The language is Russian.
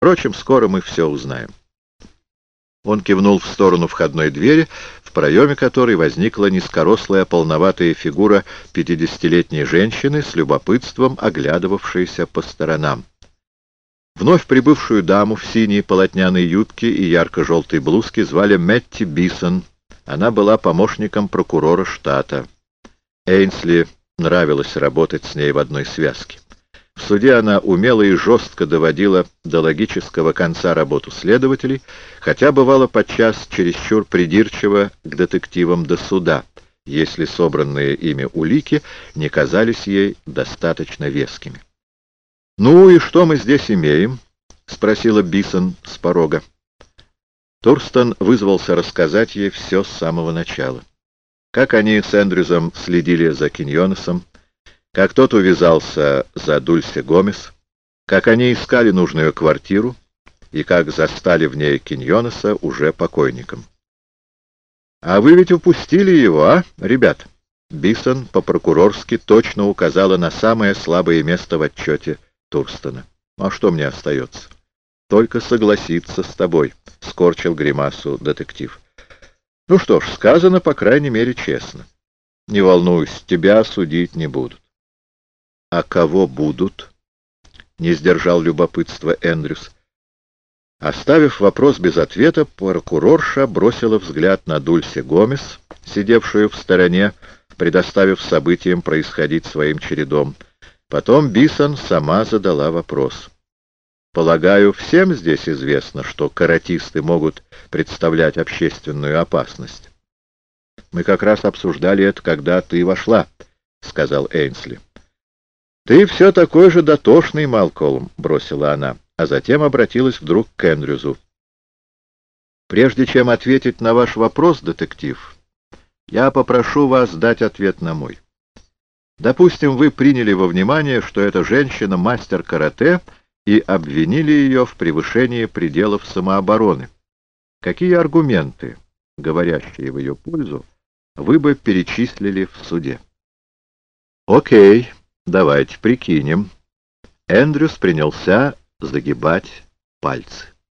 Впрочем, скоро мы все узнаем. Он кивнул в сторону входной двери, в проеме которой возникла низкорослая полноватая фигура пятидесятилетней женщины с любопытством оглядывавшейся по сторонам. Вновь прибывшую даму в синей полотняной юбке и ярко-желтой блузке звали Мэтти Бисон. Она была помощником прокурора штата. Эйнсли нравилось работать с ней в одной связке. В суде она умело и жестко доводила до логического конца работу следователей, хотя бывало подчас чересчур придирчиво к детективам до суда, если собранные ими улики не казались ей достаточно вескими. «Ну и что мы здесь имеем?» — спросила Бисон с порога. Турстон вызвался рассказать ей все с самого начала. Как они с Эндрюзом следили за Киньонесом, как тот увязался за Дульсе Гомес, как они искали нужную квартиру и как застали в ней Киньонеса уже покойником. «А вы ведь упустили его, а, ребят?» Бисон по-прокурорски точно указала на самое слабое место в отчете Турстона. «А что мне остается?» «Только согласиться с тобой», — скорчил гримасу детектив. «Ну что ж, сказано, по крайней мере, честно. Не волнуйся, тебя судить не будут. «А кого будут?» — не сдержал любопытства Эндрюс. Оставив вопрос без ответа, прокурорша бросила взгляд на Дульсе Гомес, сидевшую в стороне, предоставив событиям происходить своим чередом. Потом Бисон сама задала вопрос. «Полагаю, всем здесь известно, что каратисты могут представлять общественную опасность?» «Мы как раз обсуждали это, когда ты вошла», — сказал Эйнсли. «Ты все такой же дотошный, Малколм», — бросила она, а затем обратилась вдруг к Эндрюзу. «Прежде чем ответить на ваш вопрос, детектив, я попрошу вас дать ответ на мой. Допустим, вы приняли во внимание, что эта женщина мастер карате и обвинили ее в превышении пределов самообороны. Какие аргументы, говорящие в ее пользу, вы бы перечислили в суде?» «Окей». Давайте прикинем. Эндрюс принялся загибать пальцы.